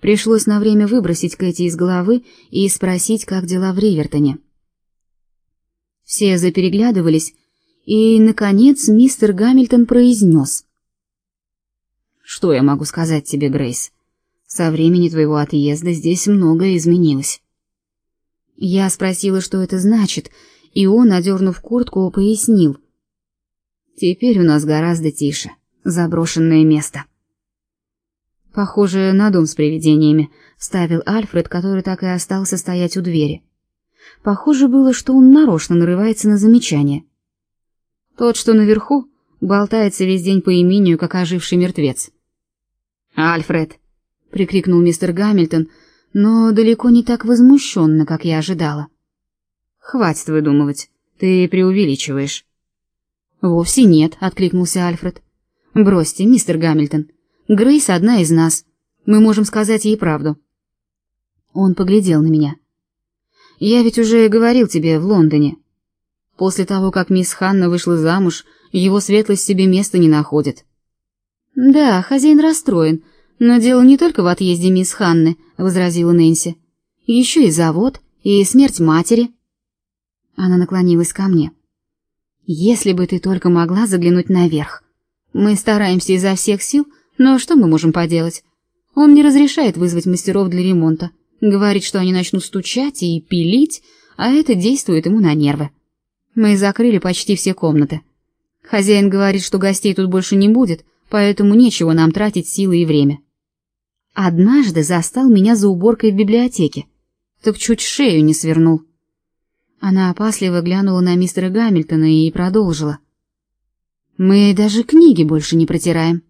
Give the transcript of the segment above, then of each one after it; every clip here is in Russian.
Пришлось на время выбросить Кэти из головы и спросить, как дела в Ривертоне. Все запереглядывались, и, наконец, мистер Гамильтон произнес. «Что я могу сказать тебе, Грейс? Со времени твоего отъезда здесь многое изменилось». Я спросила, что это значит, и он, одернув куртку, пояснил. «Теперь у нас гораздо тише, заброшенное место». «Похоже на дом с привидениями», — ставил Альфред, который так и остался стоять у двери. Похоже было, что он нарочно нарывается на замечание. Тот, что наверху, болтается весь день по имению, как оживший мертвец. «Альфред!» — прикрикнул мистер Гамильтон, но далеко не так возмущенно, как я ожидала. «Хватит выдумывать, ты преувеличиваешь». «Вовсе нет», — откликнулся Альфред. «Бросьте, мистер Гамильтон. Грейс одна из нас. Мы можем сказать ей правду». Он поглядел на меня. Я ведь уже говорил тебе в Лондоне. После того, как мисс Ханна вышла замуж, его светлость себе места не находит. Да, хозяин расстроен, но дело не только в отъезде мисс Ханны, возразила Нэнси. Еще и завод, и смерть матери. Она наклонилась ко мне. Если бы ты только могла заглянуть наверх. Мы стараемся изо всех сил, но что мы можем поделать? Он не разрешает вызвать мастеров для ремонта. Говорит, что они начнут стучать и пилить, а это действует ему на нервы. Мы закрыли почти все комнаты. Хозяин говорит, что гостей тут больше не будет, поэтому нечего нам тратить силы и время. Однажды застал меня за уборкой в библиотеке. Так чуть шею не свернул. Она опасливо глянула на мистера Гамильтона и продолжила. Мы даже книги больше не протираем.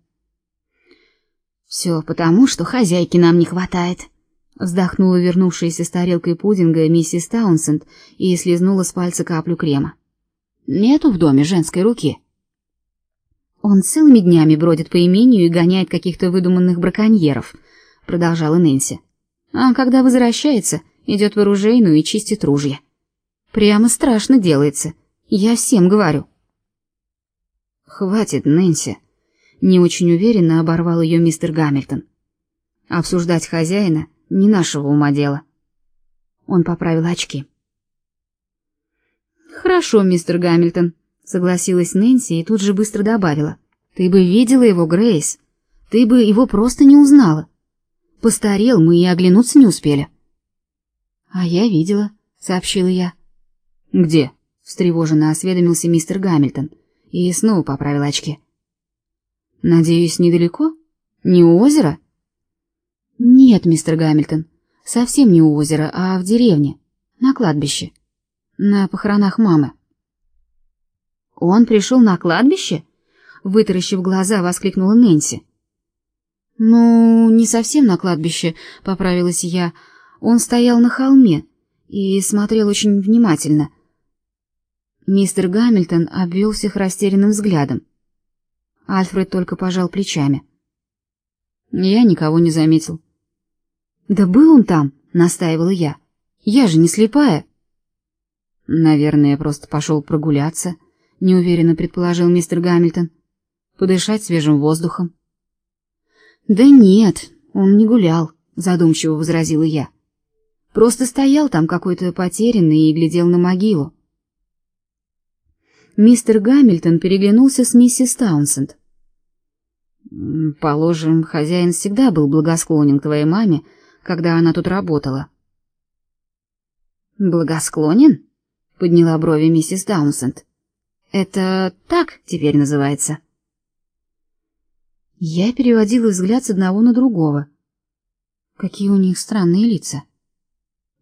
Все потому, что хозяйки нам не хватает. Вздохнула вернувшаяся с тарелкой пудинга миссис Таунсенд и слезнула с пальца каплю крема. Нету в доме женской руки. Он целыми днями бродит по имению и гоняет каких-то выдуманных браконьеров, продолжала Нэнси. А когда возвращается, идет в оружейную и чистит ружья. Прямо страшно делается. Я всем говорю. Хватит, Нэнси. Не очень уверенно оборвал ее мистер Гамильтон. Обсуждать хозяина не нашего ума дело. Он поправил очки. Хорошо, мистер Гамильтон, согласилась Нэнси и тут же быстро добавила: Ты бы видела его, Грейс. Ты бы его просто не узнала. Постарел, мы и оглянуться не успели. А я видела, сообщила я. Где? встревоженно осведомился мистер Гамильтон и снова поправил очки. Надеюсь, недалеко? Не у озера? Нет, мистер Гамильтон, совсем не у озера, а в деревне, на кладбище, на похоронах мамы. Он пришел на кладбище? Вытаращив глаза, воскликнула Нэнси. Ну, не совсем на кладбище, поправилась я. Он стоял на холме и смотрел очень внимательно. Мистер Гамильтон обвел всех растерянным взглядом. Альфред только пожал плечами. Я никого не заметил. Да был он там, настаивала я. Я же не слепая. Наверное, просто пошел прогуляться, неуверенно предположил мистер Гамильтон. Подышать свежим воздухом. Да нет, он не гулял, задумчиво возразила я. Просто стоял там какой-то потерянный и глядел на могилу. Мистер Гамильтон переглянулся с миссис Таунсенд. Положим, хозяин всегда был благосклонен к твоей маме, когда она тут работала. Благосклонен? подняла брови миссис Даунсенд. Это так теперь называется. Я переводила взгляд с одного на другого. Какие у них странные лица.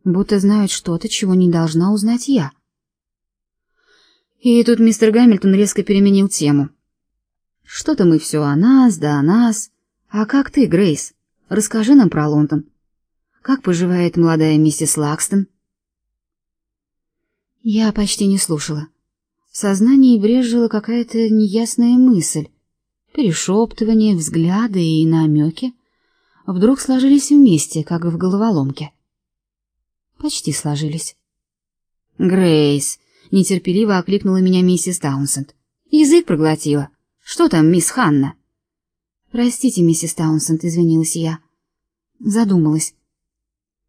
Будто знают что-то, чего не должна узнать я. И тут мистер Гамильтон резко переменил тему. Что-то мы все о нас, да о нас. А как ты, Грейс? Расскажи нам про Лондон. Как поживает молодая миссис Лакстон? Я почти не слушала. В сознании брежила какая-то неясная мысль. Перешептывания, взгляды и намеки вдруг сложились вместе, как в головоломке. Почти сложились. Грейс нетерпеливо окликнула меня миссис Таунсенд. Язык проглотила. Что там, мисс Ханна? Простите, миссис Таунсенд, извинилась я. Задумалась.